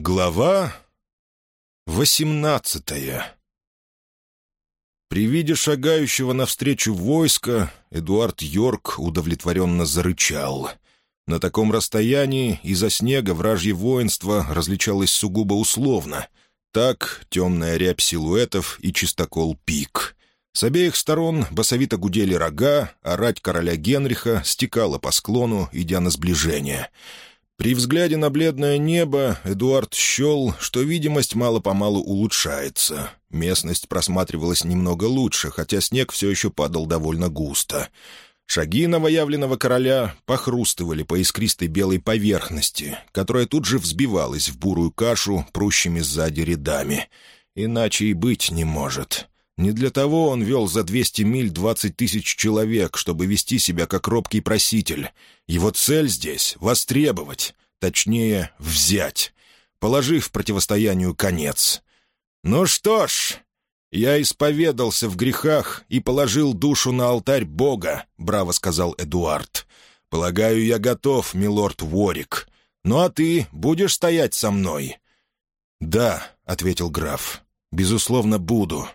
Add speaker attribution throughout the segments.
Speaker 1: Глава восемнадцатая При виде шагающего навстречу войска Эдуард Йорк удовлетворенно зарычал. На таком расстоянии из-за снега вражье воинство различалось сугубо условно. Так темная рябь силуэтов и чистокол пик. С обеих сторон басовито гудели рога, а рать короля Генриха стекала по склону, идя на сближение — при взгляде на бледное небо Эдуард счел, что видимость мало-помалу улучшается. Местность просматривалась немного лучше, хотя снег все еще падал довольно густо. Шаги новоявленного короля похрустывали по искристой белой поверхности, которая тут же взбивалась в бурую кашу, прущими сзади рядами. Иначе и быть не может. Не для того он вел за 200 миль 20 тысяч человек, чтобы вести себя как робкий проситель. Его цель здесь — востребовать, точнее, взять, положив противостоянию конец. «Ну что ж, я исповедался в грехах и положил душу на алтарь Бога», — браво сказал Эдуард. «Полагаю, я готов, милорд Ворик. Ну а ты будешь стоять со мной?» «Да», — ответил граф, — «безусловно, буду».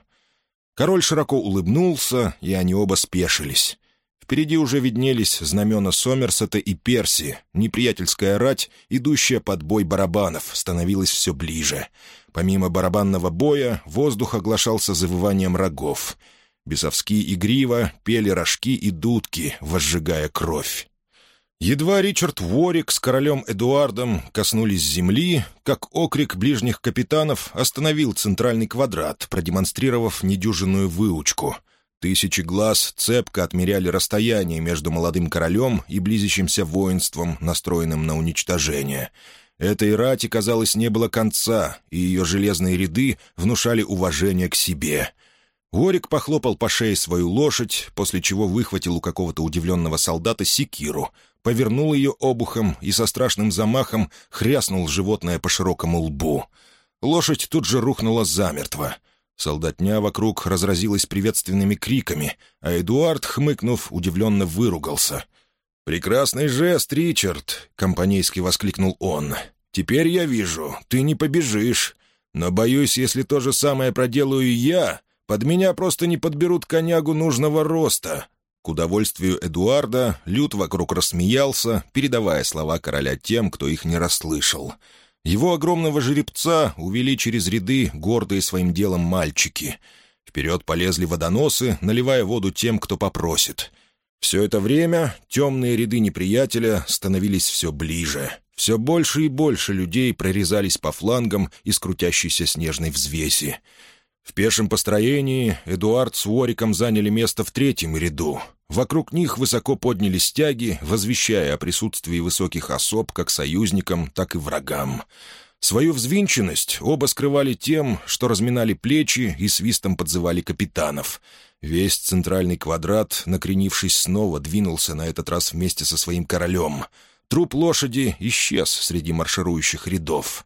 Speaker 1: Король широко улыбнулся, и они оба спешились. Впереди уже виднелись знамена Сомерсета и Перси. Неприятельская рать, идущая под бой барабанов, становилась все ближе. Помимо барабанного боя, воздух оглашался завыванием рогов. Бесовски и грива пели рожки и дудки, возжигая кровь. Едва Ричард Ворик с королем Эдуардом коснулись земли, как окрик ближних капитанов остановил центральный квадрат, продемонстрировав недюжинную выучку. Тысячи глаз цепко отмеряли расстояние между молодым королем и близящимся воинством, настроенным на уничтожение. Этой рати, казалось, не было конца, и ее железные ряды внушали уважение к себе — Ворик похлопал по шее свою лошадь, после чего выхватил у какого-то удивленного солдата секиру, повернул ее обухом и со страшным замахом хряснул животное по широкому лбу. Лошадь тут же рухнула замертво. Солдатня вокруг разразилась приветственными криками, а Эдуард, хмыкнув, удивленно выругался. «Прекрасный жест, Ричард!» — компанейски воскликнул он. «Теперь я вижу, ты не побежишь. Но, боюсь, если то же самое проделаю я, под меня просто не подберут конягу нужного роста. К удовольствию Эдуарда, Лют вокруг рассмеялся, передавая слова короля тем, кто их не расслышал. Его огромного жеребца увели через ряды гордые своим делом мальчики. Вперед полезли водоносы, наливая воду тем, кто попросит. Все это время темные ряды неприятеля становились все ближе. Все больше и больше людей прорезались по флангам из крутящейся снежной взвеси. В пешем построении Эдуард с Уориком заняли место в третьем ряду. Вокруг них высоко подняли стяги, возвещая о присутствии высоких особ как союзникам, так и врагам. Свою взвинченность оба скрывали тем, что разминали плечи и свистом подзывали капитанов. Весь центральный квадрат, накренившись снова, двинулся на этот раз вместе со своим королем. Труп лошади исчез среди марширующих рядов.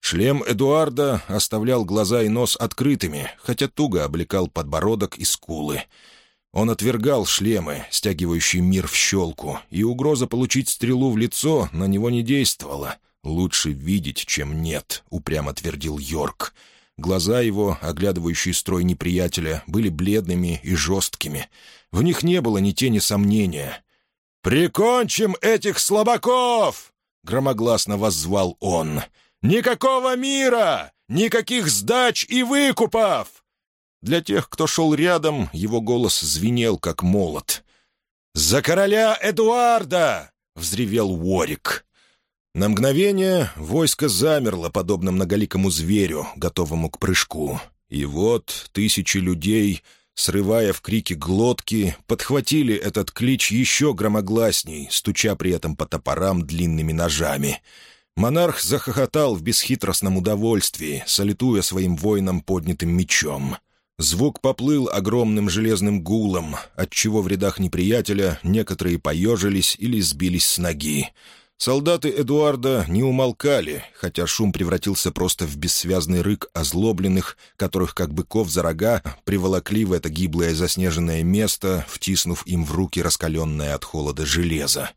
Speaker 1: Шлем Эдуарда оставлял глаза и нос открытыми, хотя туго облекал подбородок и скулы. Он отвергал шлемы, стягивающие мир в щелку, и угроза получить стрелу в лицо на него не действовала. «Лучше видеть, чем нет», — упрямо твердил Йорк. Глаза его, оглядывающие строй неприятеля, были бледными и жесткими. В них не было ни тени сомнения. «Прикончим этих слабаков!» — громогласно воззвал он. «Прикончим!» Никакого мира! Никаких сдач и выкупов!» Для тех, кто шел рядом, его голос звенел, как молот. «За короля Эдуарда!» — взревел Уорик. На мгновение войско замерло, подобно многоликому зверю, готовому к прыжку. И вот тысячи людей, срывая в крики глотки, подхватили этот клич еще громогласней, стуча при этом по топорам длинными ножами — Монарх захохотал в бесхитростном удовольствии, салютуя своим воинам поднятым мечом. Звук поплыл огромным железным гулом, отчего в рядах неприятеля некоторые поежились или сбились с ноги. Солдаты Эдуарда не умолкали, хотя шум превратился просто в бессвязный рык озлобленных, которых, как быков за рога, приволокли в это гиблое заснеженное место, втиснув им в руки раскаленное от холода железо.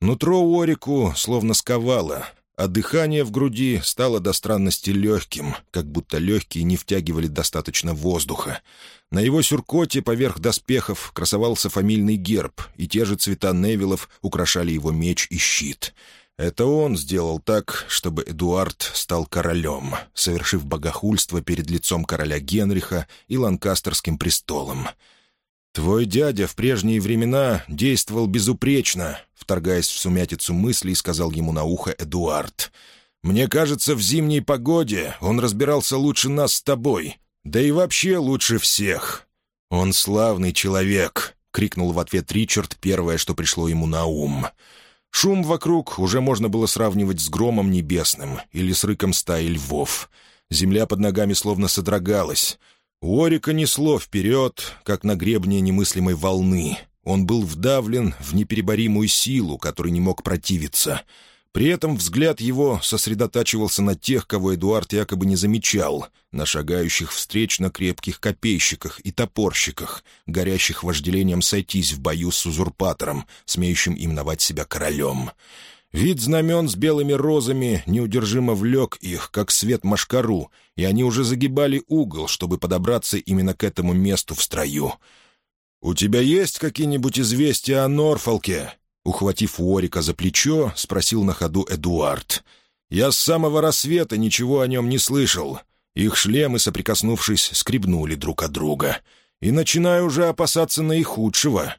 Speaker 1: Нутро Орику словно сковало, а дыхание в груди стало до странности легким, как будто легкие не втягивали достаточно воздуха. На его сюркоте поверх доспехов красовался фамильный герб, и те же цвета Невилов украшали его меч и щит. Это он сделал так, чтобы Эдуард стал королем, совершив богохульство перед лицом короля Генриха и ланкастерским престолом. «Твой дядя в прежние времена действовал безупречно», — вторгаясь в сумятицу мыслей, сказал ему на ухо Эдуард. «Мне кажется, в зимней погоде он разбирался лучше нас с тобой, да и вообще лучше всех». «Он славный человек», — крикнул в ответ Ричард первое, что пришло ему на ум. Шум вокруг уже можно было сравнивать с громом небесным или с рыком стаи львов. Земля под ногами словно содрогалась. Уорика несло вперед, как на гребне немыслимой волны. Он был вдавлен в непереборимую силу, которой не мог противиться. При этом взгляд его сосредотачивался на тех, кого Эдуард якобы не замечал, на шагающих встреч на крепких копейщиках и топорщиках, горящих вожделением сойтись в бою с узурпатором, смеющим именовать себя королем. Вид знамен с белыми розами неудержимо влек их, как свет машкару, и они уже загибали угол, чтобы подобраться именно к этому месту в строю. «У тебя есть какие-нибудь известия о Норфолке?» Ухватив Уорика за плечо, спросил на ходу Эдуард. «Я с самого рассвета ничего о нем не слышал. Их шлемы, соприкоснувшись, скребнули друг от друга. И начинаю уже опасаться наихудшего».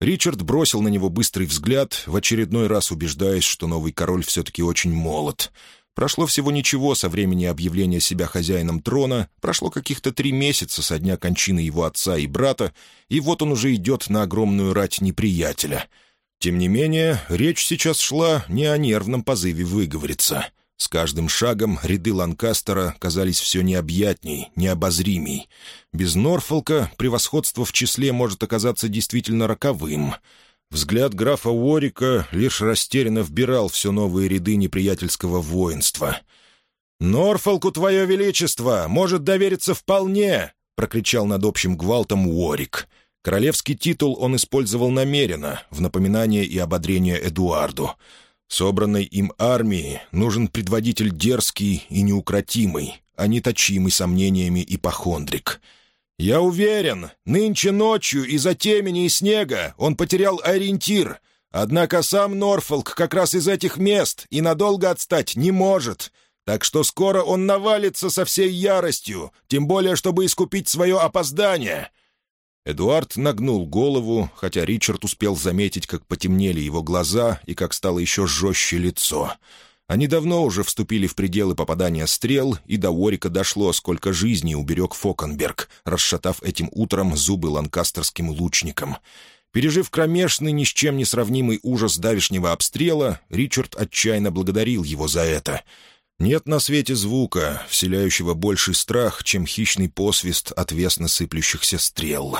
Speaker 1: Ричард бросил на него быстрый взгляд, в очередной раз убеждаясь, что новый король все-таки очень молод. Прошло всего ничего со времени объявления себя хозяином трона, прошло каких-то три месяца со дня кончины его отца и брата, и вот он уже идет на огромную рать неприятеля. Тем не менее, речь сейчас шла не о нервном позыве выговориться — с каждым шагом ряды Ланкастера казались все необъятней, необозримей. Без Норфолка превосходство в числе может оказаться действительно роковым. Взгляд графа Уорика лишь растерянно вбирал все новые ряды неприятельского воинства. «Норфолку, твое величество, может довериться вполне!» — прокричал над общим гвалтом Уорик. Королевский титул он использовал намеренно, в напоминание и ободрение Эдуарду — Собранной им армии нужен предводитель дерзкий и неукротимый, а не точимый сомнениями ипохондрик. Я уверен, нынче ночью из-за темени и снега он потерял ориентир, однако сам Норфолк как раз из этих мест и надолго отстать не может» так что скоро он навалится со всей яростью, тем более, чтобы искупить свое опоздание. Эдуард нагнул голову, хотя Ричард успел заметить, как потемнели его глаза и как стало еще жестче лицо. Они давно уже вступили в пределы попадания стрел, и до Уорика дошло, сколько жизней уберег Фокенберг, расшатав этим утром зубы ланкастерским лучникам. Пережив кромешный, ни с чем не сравнимый ужас давешнего обстрела, Ричард отчаянно благодарил его за это — нет на свете звука, вселяющего больший страх, чем хищный посвист отвесно сыплющихся стрел.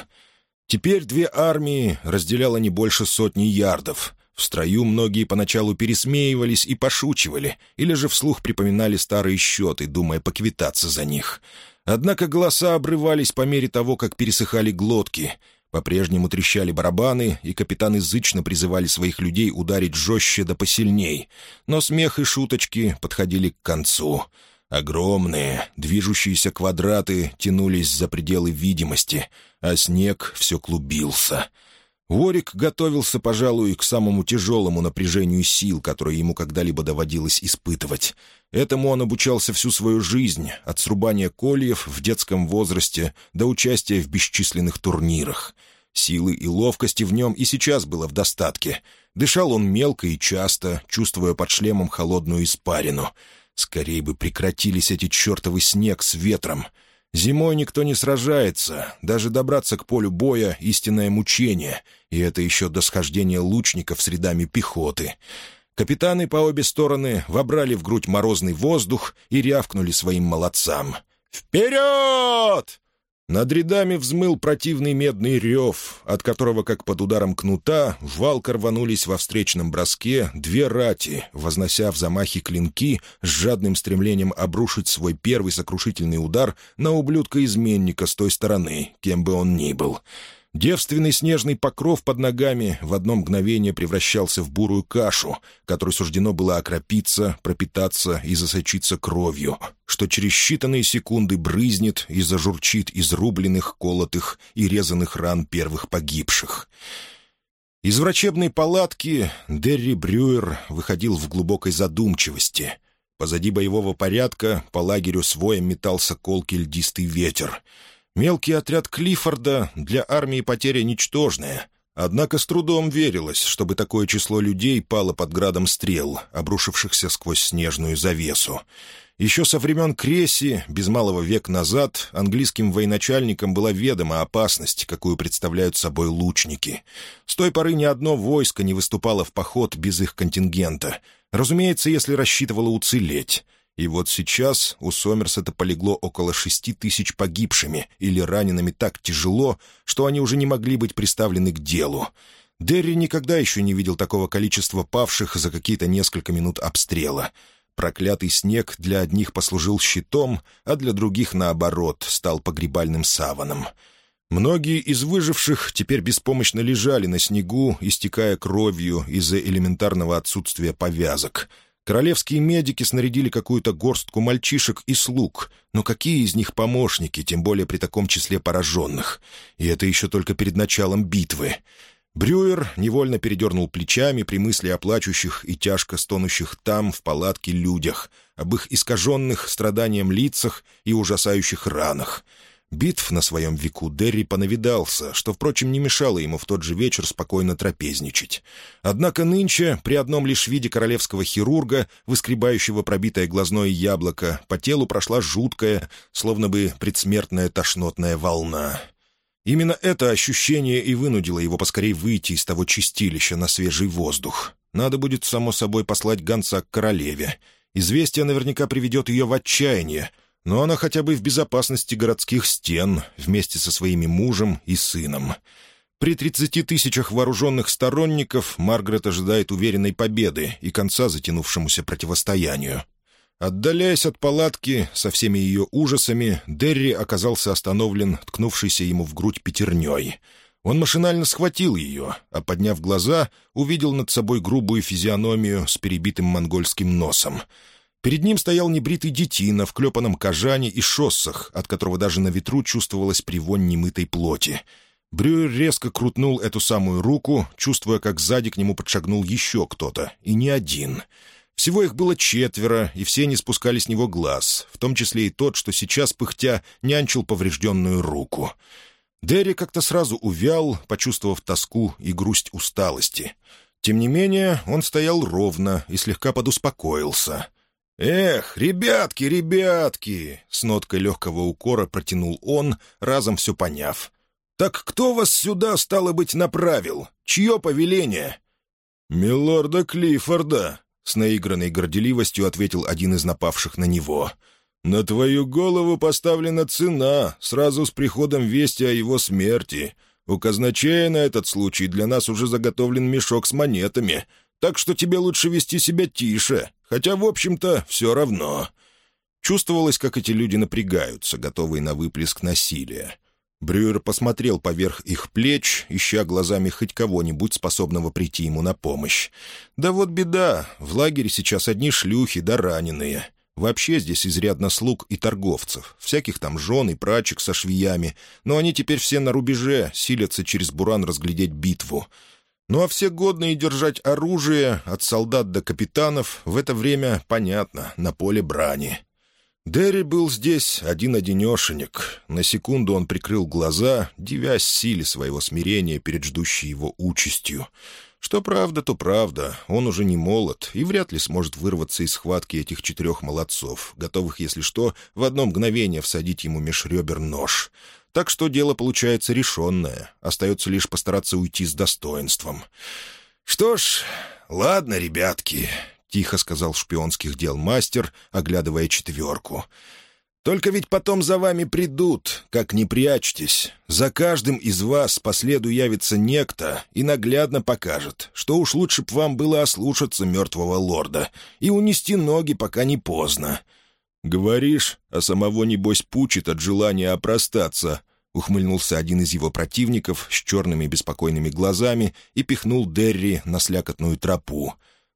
Speaker 1: Теперь две армии разделяло не больше сотни ярдов. В строю многие поначалу пересмеивались и пошучивали, или же вслух припоминали старые счеты, думая поквитаться за них. Однако голоса обрывались по мере того, как пересыхали глотки — по-прежнему трещали барабаны, и капитан изычно призывали своих людей ударить жестче да посильней. Но смех и шуточки подходили к концу. Огромные, движущиеся квадраты тянулись за пределы видимости, а снег все клубился. Ворик готовился, пожалуй, к самому тяжелому напряжению сил, которое ему когда-либо доводилось испытывать. Этому он обучался всю свою жизнь, от срубания кольев в детском возрасте до участия в бесчисленных турнирах. Силы и ловкости в нем и сейчас было в достатке. Дышал он мелко и часто, чувствуя под шлемом холодную испарину. скорее бы прекратились эти чертовы снег с ветром. Зимой никто не сражается, даже добраться к полю боя — истинное мучение, и это еще до схождения лучников с рядами пехоты. Капитаны по обе стороны вобрали в грудь морозный воздух и рявкнули своим молодцам. «Вперед!» Над рядами взмыл противный медный рев, от которого, как под ударом кнута, валко рванулись во встречном броске две рати, вознося в замахе клинки с жадным стремлением обрушить свой первый сокрушительный удар на ублюдка-изменника с той стороны, кем бы он ни был. Девственный снежный покров под ногами в одно мгновение превращался в бурую кашу, которой суждено было окропиться, пропитаться и засочиться кровью, что через считанные секунды брызнет и зажурчит из рубленных, колотых и резаных ран первых погибших. Из врачебной палатки Дерри Брюер выходил в глубокой задумчивости. Позади боевого порядка по лагерю своем метался колкий льдистый ветер — Мелкий отряд Клиффорда для армии потеря ничтожная. Однако с трудом верилось, чтобы такое число людей пало под градом стрел, обрушившихся сквозь снежную завесу. Еще со времен Креси, без малого век назад, английским военачальникам была ведома опасность, какую представляют собой лучники. С той поры ни одно войско не выступало в поход без их контингента. Разумеется, если рассчитывало уцелеть. И вот сейчас у Сомерсета полегло около шести тысяч погибшими или ранеными так тяжело, что они уже не могли быть приставлены к делу. Дерри никогда еще не видел такого количества павших за какие-то несколько минут обстрела. Проклятый снег для одних послужил щитом, а для других, наоборот, стал погребальным саваном. Многие из выживших теперь беспомощно лежали на снегу, истекая кровью из-за элементарного отсутствия повязок — Королевские медики снарядили какую-то горстку мальчишек и слуг, но какие из них помощники, тем более при таком числе пораженных? И это еще только перед началом битвы. Брюер невольно передернул плечами при мысли о плачущих и тяжко стонущих там, в палатке, людях, об их искаженных страданием лицах и ужасающих ранах — Битв на своем веку Дерри понавидался, что, впрочем, не мешало ему в тот же вечер спокойно трапезничать. Однако нынче, при одном лишь виде королевского хирурга, выскребающего пробитое глазное яблоко, по телу прошла жуткая, словно бы предсмертная тошнотная волна. Именно это ощущение и вынудило его поскорей выйти из того чистилища на свежий воздух. Надо будет, само собой, послать гонца к королеве. Известие наверняка приведет ее в отчаяние, но она хотя бы в безопасности городских стен вместе со своими мужем и сыном. При 30 тысячах вооруженных сторонников Маргарет ожидает уверенной победы и конца затянувшемуся противостоянию. Отдаляясь от палатки со всеми ее ужасами, Дерри оказался остановлен, ткнувшийся ему в грудь пятерней. Он машинально схватил ее, а, подняв глаза, увидел над собой грубую физиономию с перебитым монгольским носом — Перед ним стоял небритый детина в клепанном кожане и шоссах, от которого даже на ветру чувствовалась привонь немытой плоти. Брюер резко крутнул эту самую руку, чувствуя, как сзади к нему подшагнул еще кто-то, и не один. Всего их было четверо, и все не спускали с него глаз, в том числе и тот, что сейчас, пыхтя, нянчил поврежденную руку. Дерри как-то сразу увял, почувствовав тоску и грусть усталости. Тем не менее, он стоял ровно и слегка подуспокоился — «Эх, ребятки, ребятки!» — с ноткой легкого укора протянул он, разом все поняв. «Так кто вас сюда, стало быть, направил? Чье повеление?» «Милорда Клиффорда», — с наигранной горделивостью ответил один из напавших на него. «На твою голову поставлена цена, сразу с приходом вести о его смерти. У казначея на этот случай для нас уже заготовлен мешок с монетами так что тебе лучше вести себя тише, хотя, в общем-то, все равно». Чувствовалось, как эти люди напрягаются, готовые на выплеск насилия. Брюер посмотрел поверх их плеч, ища глазами хоть кого-нибудь, способного прийти ему на помощь. «Да вот беда, в лагере сейчас одни шлюхи да раненые. Вообще здесь изрядно слуг и торговцев, всяких там жен и прачек со швиями, но они теперь все на рубеже, силятся через буран разглядеть битву. Ну а все годные держать оружие от солдат до капитанов в это время, понятно, на поле брани. Дерри был здесь один-одинешенек. На секунду он прикрыл глаза, дивясь силе своего смирения перед ждущей его участью. Что правда, то правда. Он уже не молод и вряд ли сможет вырваться из схватки этих четырех молодцов, готовых, если что, в одно мгновение всадить ему меж нож. Так что дело получается решенное. Остается лишь постараться уйти с достоинством. «Что ж, ладно, ребятки», — тихо сказал шпионских дел мастер, оглядывая четверку. «Только ведь потом за вами придут, как не прячьтесь. За каждым из вас по следу явится некто и наглядно покажет, что уж лучше б вам было ослушаться мертвого лорда и унести ноги, пока не поздно. «Говоришь, а самого, небось, пучит от желания опростаться», — ухмыльнулся один из его противников с черными беспокойными глазами и пихнул Дерри на слякотную тропу.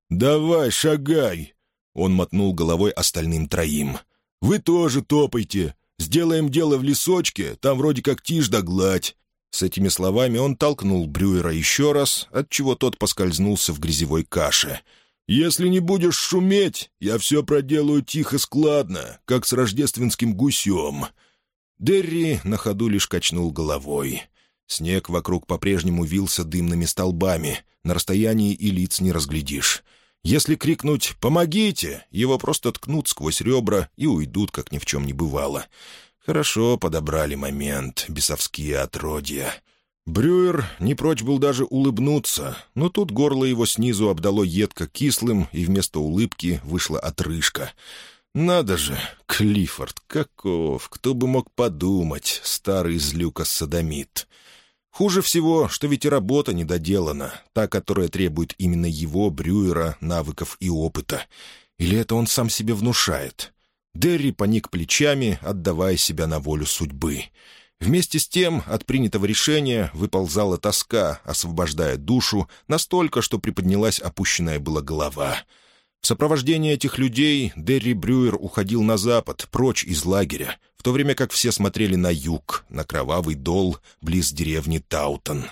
Speaker 1: «Давай, шагай!» — он мотнул головой остальным троим. «Вы тоже топайте! Сделаем дело в лесочке, там вроде как тишь да гладь!» С этими словами он толкнул Брюера еще раз, отчего тот поскользнулся в грязевой каше — «Если не будешь шуметь, я все проделаю тихо-складно, как с рождественским гусем». Дерри на ходу лишь качнул головой. Снег вокруг по-прежнему вился дымными столбами, на расстоянии и лиц не разглядишь. Если крикнуть «Помогите!», его просто ткнут сквозь ребра и уйдут, как ни в чем не бывало. Хорошо подобрали момент, бесовские отродья. Брюер не прочь был даже улыбнуться, но тут горло его снизу обдало едко кислым, и вместо улыбки вышла отрыжка. «Надо же! Клиффорд, каков! Кто бы мог подумать, старый злюка садомит!» Хуже всего, что ведь и работа не доделана, та, которая требует именно его, Брюера, навыков и опыта. Или это он сам себе внушает? Дерри поник плечами, отдавая себя на волю судьбы. Вместе с тем от принятого решения выползала тоска, освобождая душу, настолько, что приподнялась опущенная была голова. В сопровождении этих людей Дерри Брюер уходил на запад, прочь из лагеря, в то время как все смотрели на юг, на кровавый дол близ деревни Таутон.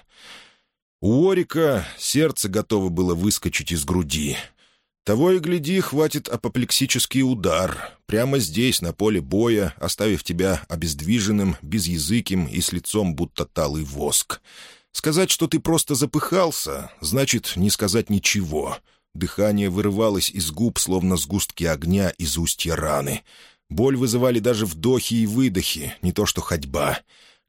Speaker 1: У Орика сердце готово было выскочить из груди — того и гляди, хватит апоплексический удар. Прямо здесь, на поле боя, оставив тебя обездвиженным, безязыким и с лицом будто талый воск. Сказать, что ты просто запыхался, значит не сказать ничего. Дыхание вырывалось из губ, словно сгустки огня из устья раны. Боль вызывали даже вдохи и выдохи, не то что ходьба.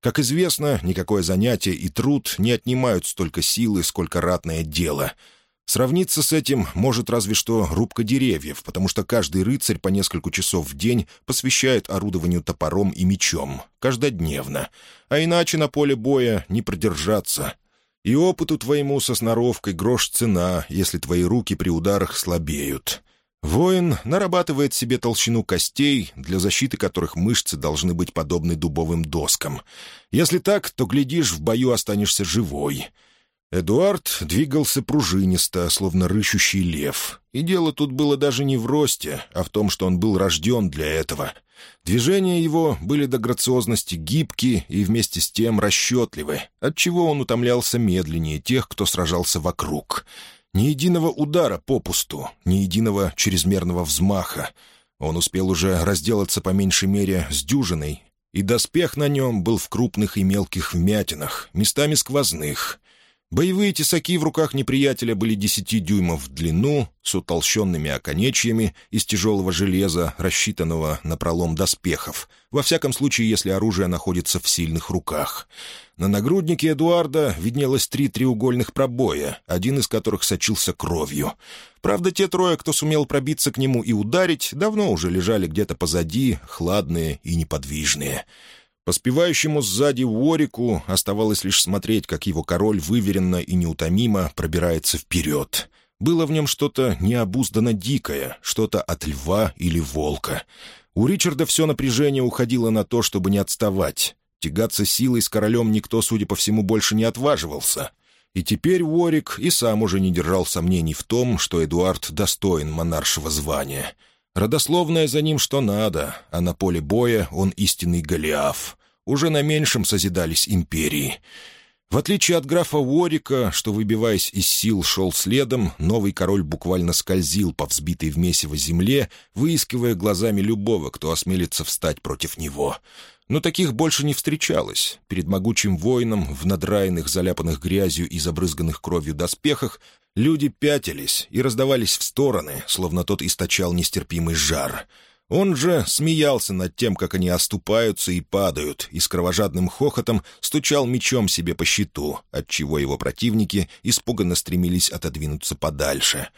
Speaker 1: Как известно, никакое занятие и труд не отнимают столько силы, сколько ратное дело — Сравниться с этим может разве что рубка деревьев, потому что каждый рыцарь по несколько часов в день посвящает орудованию топором и мечом, каждодневно, а иначе на поле боя не продержаться. И опыту твоему со сноровкой грош цена, если твои руки при ударах слабеют. Воин нарабатывает себе толщину костей, для защиты которых мышцы должны быть подобны дубовым доскам. Если так, то, глядишь, в бою останешься живой». Эдуард двигался пружинисто, словно рыщущий лев. И дело тут было даже не в росте, а в том, что он был рожден для этого. Движения его были до грациозности гибки и вместе с тем расчетливы, отчего он утомлялся медленнее тех, кто сражался вокруг. Ни единого удара попусту, ни единого чрезмерного взмаха. Он успел уже разделаться по меньшей мере с дюжиной, и доспех на нем был в крупных и мелких вмятинах, местами сквозных — Боевые тесаки в руках неприятеля были 10 дюймов в длину, с утолщенными оконечьями из тяжелого железа, рассчитанного на пролом доспехов, во всяком случае, если оружие находится в сильных руках. На нагруднике Эдуарда виднелось три треугольных пробоя, один из которых сочился кровью. Правда, те трое, кто сумел пробиться к нему и ударить, давно уже лежали где-то позади, хладные и неподвижные. Поспевающему сзади Уорику оставалось лишь смотреть, как его король выверенно и неутомимо пробирается вперед. Было в нем что-то необузданно дикое, что-то от льва или волка. У Ричарда все напряжение уходило на то, чтобы не отставать. Тягаться силой с королем никто, судя по всему, больше не отваживался. И теперь Уорик и сам уже не держал сомнений в том, что Эдуард достоин монаршего звания — Родословное за ним что надо, а на поле боя он истинный Голиаф. Уже на меньшем созидались империи. В отличие от графа Уорика, что, выбиваясь из сил, шел следом, новый король буквально скользил по взбитой в месиво земле, выискивая глазами любого, кто осмелится встать против него. Но таких больше не встречалось. Перед могучим воином в надраенных, заляпанных грязью и забрызганных кровью доспехах Люди пятились и раздавались в стороны, словно тот источал нестерпимый жар. Он же смеялся над тем, как они оступаются и падают, и с кровожадным хохотом стучал мечом себе по щиту, отчего его противники испуганно стремились отодвинуться подальше.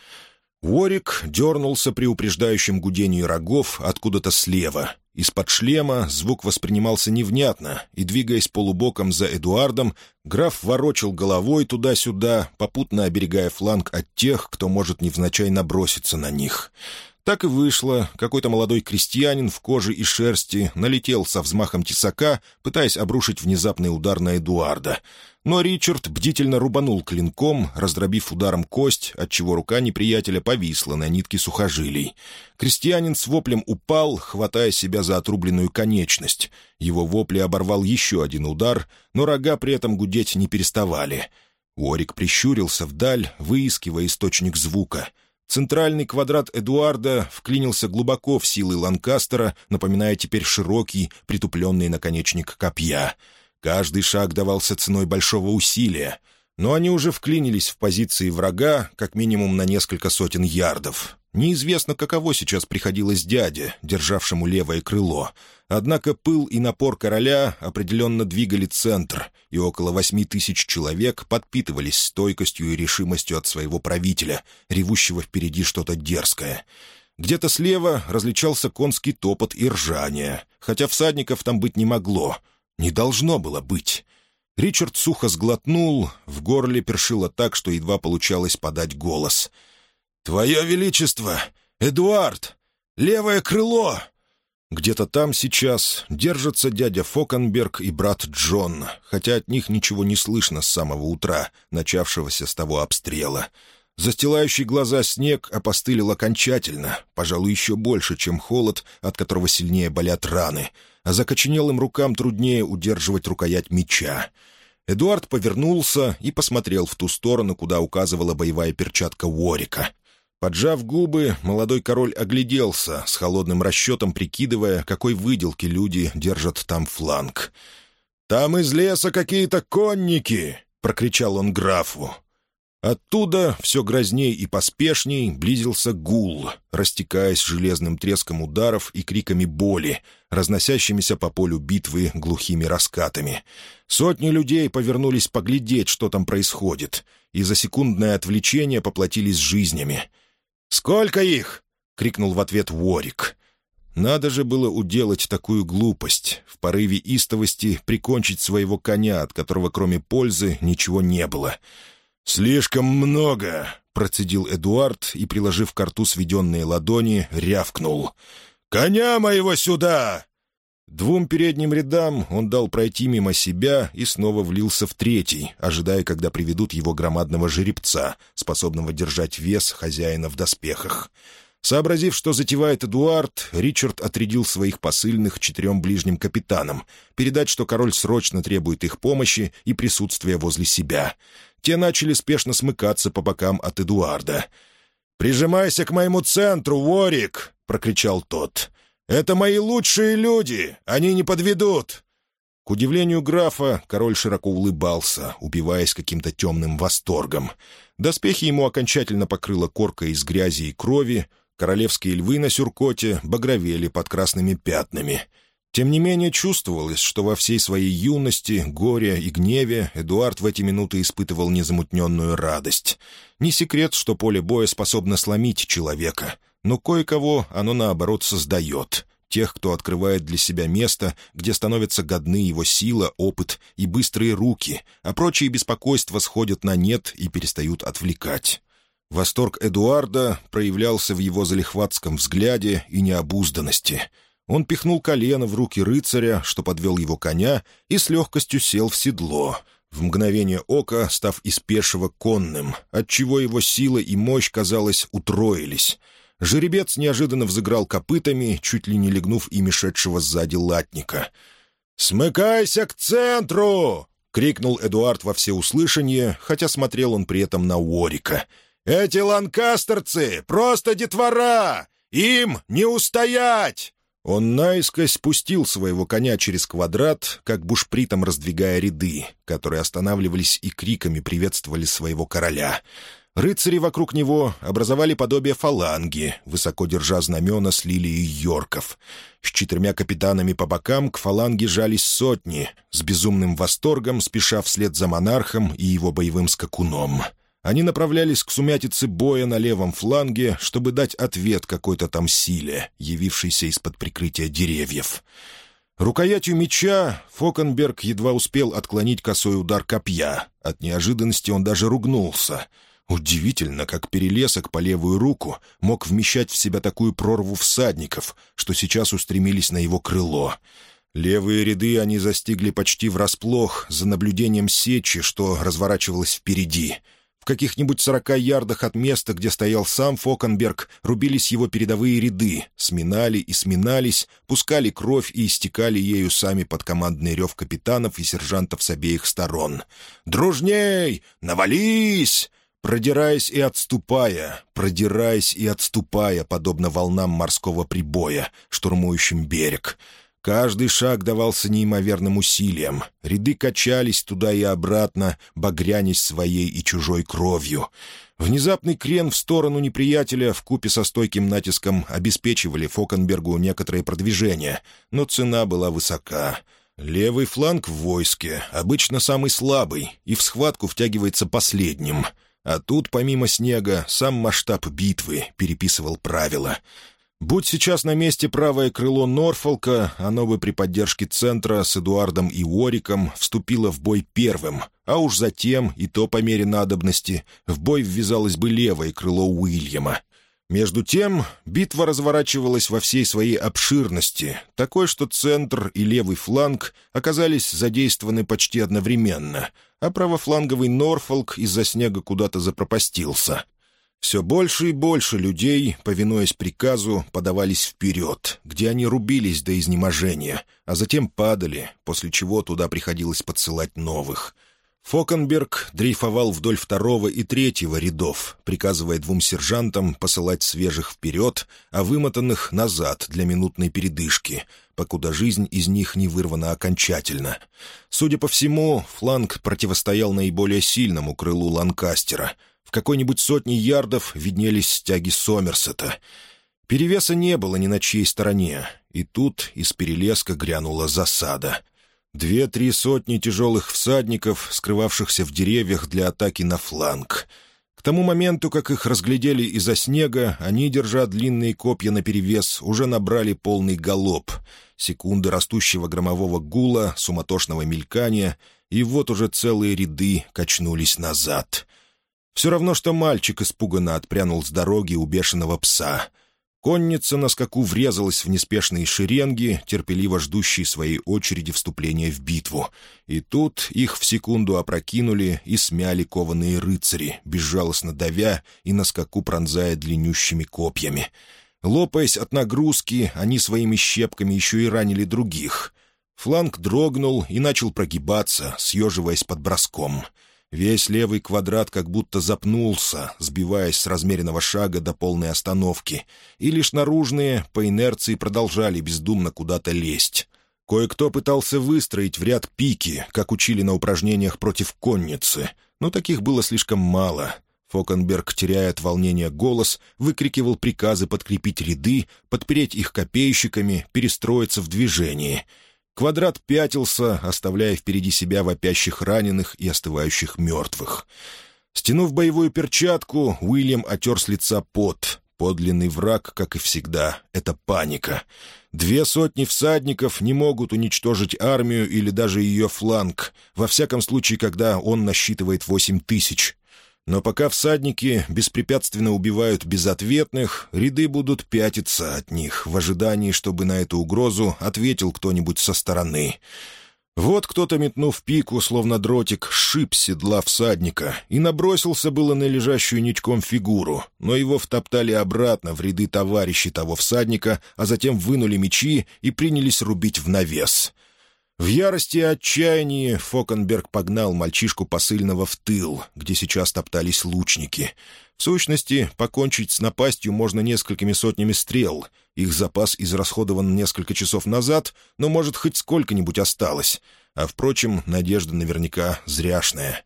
Speaker 1: Ворик дернулся при упреждающем гудении рогов откуда-то слева, из-под шлема звук воспринимался невнятно, и, двигаясь полубоком за Эдуардом, граф ворочал головой туда-сюда, попутно оберегая фланг от тех, кто может невзначай наброситься на них. Так и вышло. Какой-то молодой крестьянин в коже и шерсти налетел со взмахом тесака, пытаясь обрушить внезапный удар на Эдуарда. Но Ричард бдительно рубанул клинком, раздробив ударом кость, отчего рука неприятеля повисла на нитке сухожилий. Крестьянин с воплем упал, хватая себя за отрубленную конечность. Его вопли оборвал еще один удар, но рога при этом гудеть не переставали. Уорик прищурился вдаль, выискивая источник звука. Центральный квадрат Эдуарда вклинился глубоко в силы Ланкастера, напоминая теперь широкий, притупленный наконечник копья — Каждый шаг давался ценой большого усилия, но они уже вклинились в позиции врага как минимум на несколько сотен ярдов. Неизвестно, каково сейчас приходилось дяде, державшему левое крыло. Однако пыл и напор короля определенно двигали центр, и около восьми тысяч человек подпитывались стойкостью и решимостью от своего правителя, ревущего впереди что-то дерзкое. Где-то слева различался конский топот и ржание, хотя всадников там быть не могло — не должно было быть. Ричард сухо сглотнул, в горле першило так, что едва получалось подать голос. «Твое Величество! Эдуард! Левое крыло!» Где-то там сейчас держатся дядя Фокенберг и брат Джон, хотя от них ничего не слышно с самого утра, начавшегося с того обстрела. Застилающий глаза снег опостылил окончательно, пожалуй, еще больше, чем холод, от которого сильнее болят раны — а закоченелым рукам труднее удерживать рукоять меча. Эдуард повернулся и посмотрел в ту сторону, куда указывала боевая перчатка Уорика. Поджав губы, молодой король огляделся, с холодным расчетом прикидывая, какой выделки люди держат там фланг. «Там из леса какие-то конники!» — прокричал он графу. Оттуда все грозней и поспешней близился гул, растекаясь железным треском ударов и криками боли, разносящимися по полю битвы глухими раскатами. Сотни людей повернулись поглядеть, что там происходит, и за секундное отвлечение поплатились жизнями. «Сколько их?» — крикнул в ответ Ворик. Надо же было уделать такую глупость, в порыве истовости прикончить своего коня, от которого кроме пользы ничего не было — «Слишком много!» — процедил Эдуард и, приложив к рту сведенные ладони, рявкнул. «Коня моего сюда!» Двум передним рядам он дал пройти мимо себя и снова влился в третий, ожидая, когда приведут его громадного жеребца, способного держать вес хозяина в доспехах. Сообразив, что затевает Эдуард, Ричард отрядил своих посыльных четырем ближним капитанам, передать, что король срочно требует их помощи и присутствия возле себя те начали спешно смыкаться по бокам от Эдуарда. «Прижимайся к моему центру, Ворик!» — прокричал тот. «Это мои лучшие люди! Они не подведут!» К удивлению графа, король широко улыбался, убиваясь каким-то темным восторгом. Доспехи ему окончательно покрыла корка из грязи и крови, королевские львы на сюркоте багровели под красными пятнами — тем не менее чувствовалось, что во всей своей юности, горе и гневе Эдуард в эти минуты испытывал незамутненную радость. Не секрет, что поле боя способно сломить человека, но кое-кого оно, наоборот, создает. Тех, кто открывает для себя место, где становятся годны его сила, опыт и быстрые руки, а прочие беспокойства сходят на нет и перестают отвлекать. Восторг Эдуарда проявлялся в его залихватском взгляде и необузданности — он пихнул колено в руки рыцаря, что подвел его коня, и с легкостью сел в седло, в мгновение ока став из пешего конным, отчего его сила и мощь, казалось, утроились. Жеребец неожиданно взыграл копытами, чуть ли не легнув и шедшего сзади латника. «Смыкайся к центру!» — крикнул Эдуард во всеуслышание, хотя смотрел он при этом на Уорика. «Эти ланкастерцы — просто детвора! Им не устоять!» Он наискось спустил своего коня через квадрат, как бушпритом раздвигая ряды, которые останавливались и криками приветствовали своего короля. Рыцари вокруг него образовали подобие фаланги, высоко держа знамена с лилией йорков. С четырьмя капитанами по бокам к фаланге жались сотни, с безумным восторгом спеша вслед за монархом и его боевым скакуном — они направлялись к сумятице боя на левом фланге, чтобы дать ответ какой-то там силе, явившейся из-под прикрытия деревьев. Рукоятью меча Фокенберг едва успел отклонить косой удар копья. От неожиданности он даже ругнулся. Удивительно, как перелесок по левую руку мог вмещать в себя такую прорву всадников, что сейчас устремились на его крыло. Левые ряды они застигли почти врасплох за наблюдением сечи, что разворачивалось впереди — в каких-нибудь сорока ярдах от места, где стоял сам Фокенберг, рубились его передовые ряды, сминали и сминались, пускали кровь и истекали ею сами под командный рев капитанов и сержантов с обеих сторон. «Дружней! Навались!» Продираясь и отступая, продираясь и отступая, подобно волнам морского прибоя, штурмующим берег — Каждый шаг давался неимоверным усилием. Ряды качались туда и обратно, багрянись своей и чужой кровью. Внезапный крен в сторону неприятеля в купе со стойким натиском обеспечивали Фокенбергу некоторое продвижение, но цена была высока. Левый фланг в войске обычно самый слабый и в схватку втягивается последним. А тут, помимо снега, сам масштаб битвы переписывал правила — Будь сейчас на месте правое крыло Норфолка, оно бы при поддержке центра с Эдуардом и Уориком вступило в бой первым, а уж затем, и то по мере надобности, в бой ввязалось бы левое крыло Уильяма. Между тем, битва разворачивалась во всей своей обширности, такой, что центр и левый фланг оказались задействованы почти одновременно, а правофланговый Норфолк из-за снега куда-то запропастился — все больше и больше людей, повинуясь приказу, подавались вперед, где они рубились до изнеможения, а затем падали, после чего туда приходилось подсылать новых. Фокенберг дрейфовал вдоль второго и третьего рядов, приказывая двум сержантам посылать свежих вперед, а вымотанных назад для минутной передышки, покуда жизнь из них не вырвана окончательно. Судя по всему, фланг противостоял наиболее сильному крылу Ланкастера — какой-нибудь сотни ярдов виднелись стяги Сомерсета. Перевеса не было ни на чьей стороне, и тут из перелеска грянула засада. Две-три сотни тяжелых всадников, скрывавшихся в деревьях для атаки на фланг. К тому моменту, как их разглядели из-за снега, они, держа длинные копья наперевес, уже набрали полный галоп. Секунды растущего громового гула, суматошного мелькания, и вот уже целые ряды качнулись назад — все равно, что мальчик испуганно отпрянул с дороги у бешеного пса. Конница на скаку врезалась в неспешные шеренги, терпеливо ждущие своей очереди вступления в битву. И тут их в секунду опрокинули и смяли кованые рыцари, безжалостно давя и на скаку пронзая длиннющими копьями. Лопаясь от нагрузки, они своими щепками еще и ранили других. Фланг дрогнул и начал прогибаться, съеживаясь под броском — Весь левый квадрат как будто запнулся, сбиваясь с размеренного шага до полной остановки, и лишь наружные по инерции продолжали бездумно куда-то лезть. Кое-кто пытался выстроить в ряд пики, как учили на упражнениях против конницы, но таких было слишком мало. Фокенберг, теряя от волнения голос, выкрикивал приказы подкрепить ряды, подпереть их копейщиками, перестроиться в движении — Квадрат пятился, оставляя впереди себя вопящих раненых и остывающих мертвых. Стянув боевую перчатку, Уильям отер с лица пот. Подлинный враг, как и всегда, — это паника. Две сотни всадников не могут уничтожить армию или даже ее фланг, во всяком случае, когда он насчитывает восемь тысяч. Но пока всадники беспрепятственно убивают безответных, ряды будут пятиться от них в ожидании, чтобы на эту угрозу ответил кто-нибудь со стороны. Вот кто-то, метнув пику, словно дротик, шип седла всадника и набросился было на лежащую ничком фигуру, но его втоптали обратно в ряды товарищей того всадника, а затем вынули мечи и принялись рубить в навес. В ярости и отчаянии Фокенберг погнал мальчишку посыльного в тыл, где сейчас топтались лучники. В сущности, покончить с напастью можно несколькими сотнями стрел. Их запас израсходован несколько часов назад, но, может, хоть сколько-нибудь осталось. А, впрочем, надежда наверняка зряшная.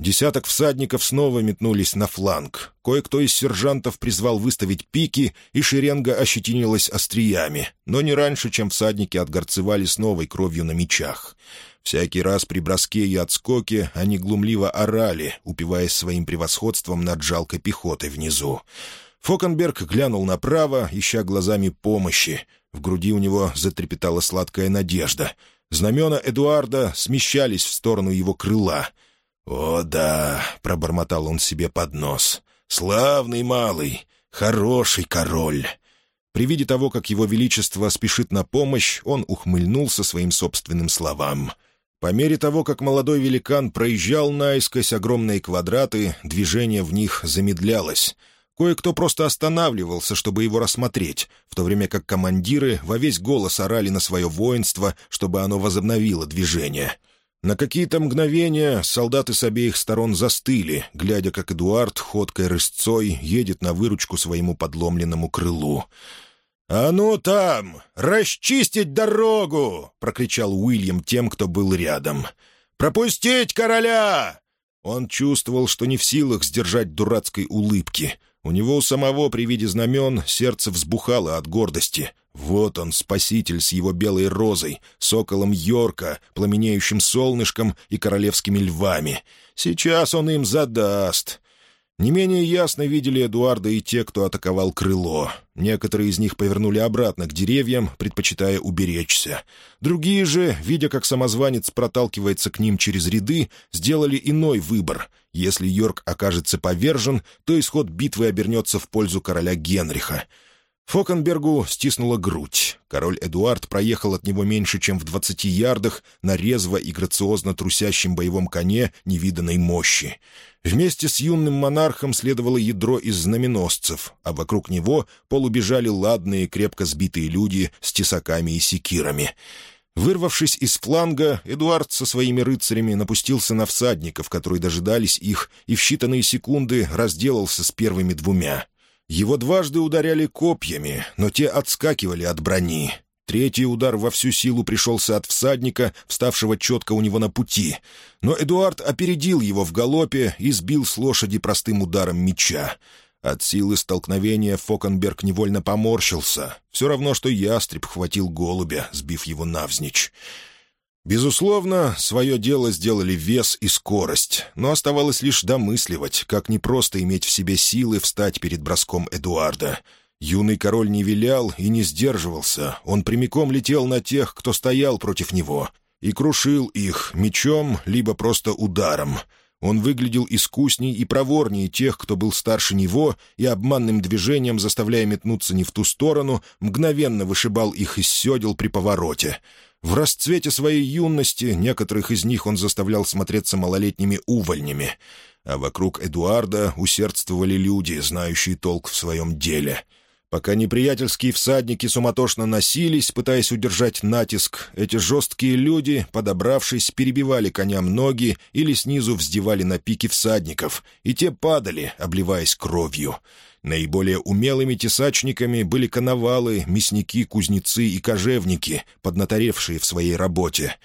Speaker 1: Десяток всадников снова метнулись на фланг. Кое-кто из сержантов призвал выставить пики, и шеренга ощетинилась остриями, но не раньше, чем всадники отгорцевали с новой кровью на мечах. Всякий раз при броске и отскоке они глумливо орали, упиваясь своим превосходством над жалкой пехотой внизу. Фокенберг глянул направо, ища глазами помощи. В груди у него затрепетала сладкая надежда. Знамена Эдуарда смещались в сторону его крыла — «О да!» — пробормотал он себе под нос. «Славный малый! Хороший король!» При виде того, как его величество спешит на помощь, он ухмыльнулся своим собственным словам. По мере того, как молодой великан проезжал наискось огромные квадраты, движение в них замедлялось. Кое-кто просто останавливался, чтобы его рассмотреть, в то время как командиры во весь голос орали на свое воинство, чтобы оно возобновило движение — на какие-то мгновения солдаты с обеих сторон застыли, глядя, как Эдуард ходкой рысцой едет на выручку своему подломленному крылу. «А ну там! Расчистить дорогу!» — прокричал Уильям тем, кто был рядом. «Пропустить короля!» Он чувствовал, что не в силах сдержать дурацкой улыбки. У него у самого при виде знамен сердце взбухало от гордости — вот он, спаситель с его белой розой, соколом Йорка, пламенеющим солнышком и королевскими львами. Сейчас он им задаст. Не менее ясно видели Эдуарда и те, кто атаковал крыло. Некоторые из них повернули обратно к деревьям, предпочитая уберечься. Другие же, видя, как самозванец проталкивается к ним через ряды, сделали иной выбор. Если Йорк окажется повержен, то исход битвы обернется в пользу короля Генриха. Фокенбергу стиснула грудь. Король Эдуард проехал от него меньше, чем в двадцати ярдах, на резво и грациозно трусящем боевом коне невиданной мощи. Вместе с юным монархом следовало ядро из знаменосцев, а вокруг него полубежали ладные, крепко сбитые люди с тесаками и секирами. Вырвавшись из фланга, Эдуард со своими рыцарями напустился на всадников, которые дожидались их, и в считанные секунды разделался с первыми двумя — его дважды ударяли копьями, но те отскакивали от брони. Третий удар во всю силу пришелся от всадника, вставшего четко у него на пути. Но Эдуард опередил его в галопе и сбил с лошади простым ударом меча. От силы столкновения Фокенберг невольно поморщился. Все равно, что ястреб хватил голубя, сбив его навзничь. Безусловно, свое дело сделали вес и скорость, но оставалось лишь домысливать, как не просто иметь в себе силы встать перед броском Эдуарда. Юный король не вилял и не сдерживался, он прямиком летел на тех, кто стоял против него, и крушил их мечом, либо просто ударом. Он выглядел искусней и проворней тех, кто был старше него, и обманным движением, заставляя метнуться не в ту сторону, мгновенно вышибал их из седел при повороте. В расцвете своей юности некоторых из них он заставлял смотреться малолетними увольнями, а вокруг Эдуарда усердствовали люди, знающие толк в своем деле. Пока неприятельские всадники суматошно носились, пытаясь удержать натиск, эти жесткие люди, подобравшись, перебивали коням ноги или снизу вздевали на пики всадников, и те падали, обливаясь кровью. Наиболее умелыми тесачниками были коновалы, мясники, кузнецы и кожевники, поднаторевшие в своей работе.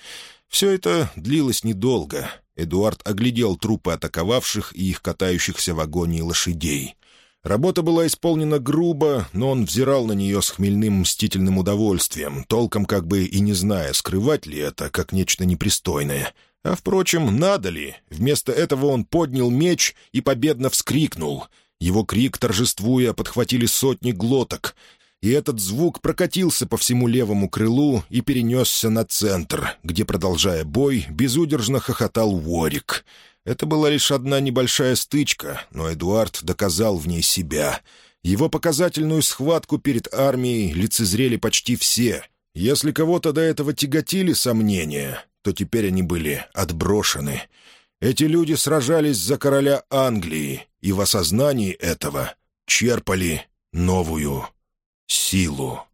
Speaker 1: Все это длилось недолго. Эдуард оглядел трупы атаковавших и их катающихся в агонии лошадей. Работа была исполнена грубо, но он взирал на нее с хмельным мстительным удовольствием, толком как бы и не зная, скрывать ли это как нечто непристойное. А, впрочем, надо ли? Вместо этого он поднял меч и победно вскрикнул. Его крик, торжествуя, подхватили сотни глоток, и этот звук прокатился по всему левому крылу и перенесся на центр, где, продолжая бой, безудержно хохотал Уорик — это была лишь одна небольшая стычка, но Эдуард доказал в ней себя. Его показательную схватку перед армией лицезрели почти все. Если кого-то до этого тяготили сомнения, то теперь они были отброшены. Эти люди сражались за короля Англии и в осознании этого черпали новую силу.